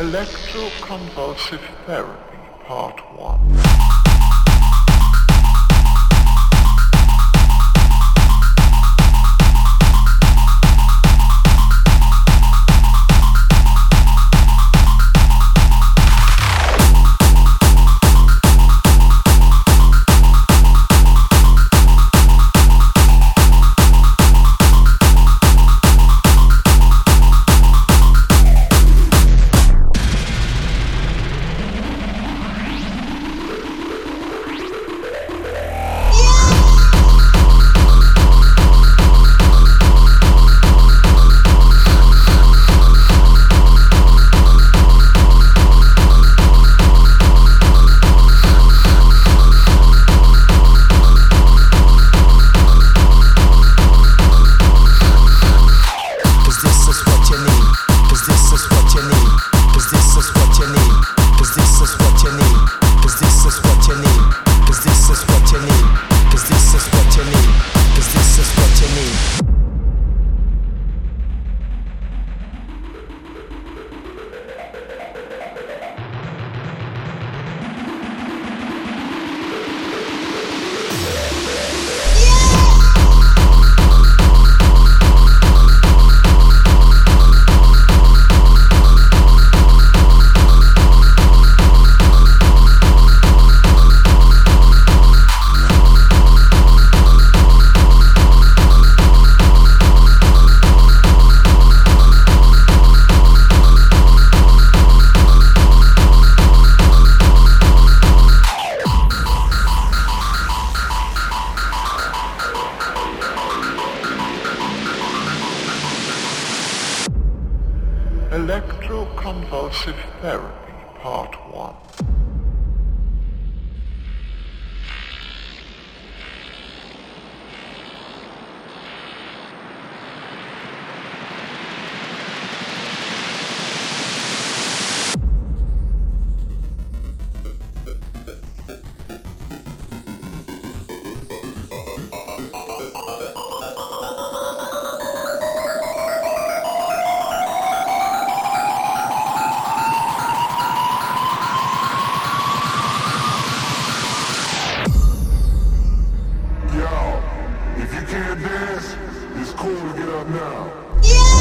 Electroconvulsive Therapy Part 1 what you need, cause this is what you need. Electroconvulsive Therapy Part 1 you can't dance, it's cool to get up now. Yeah!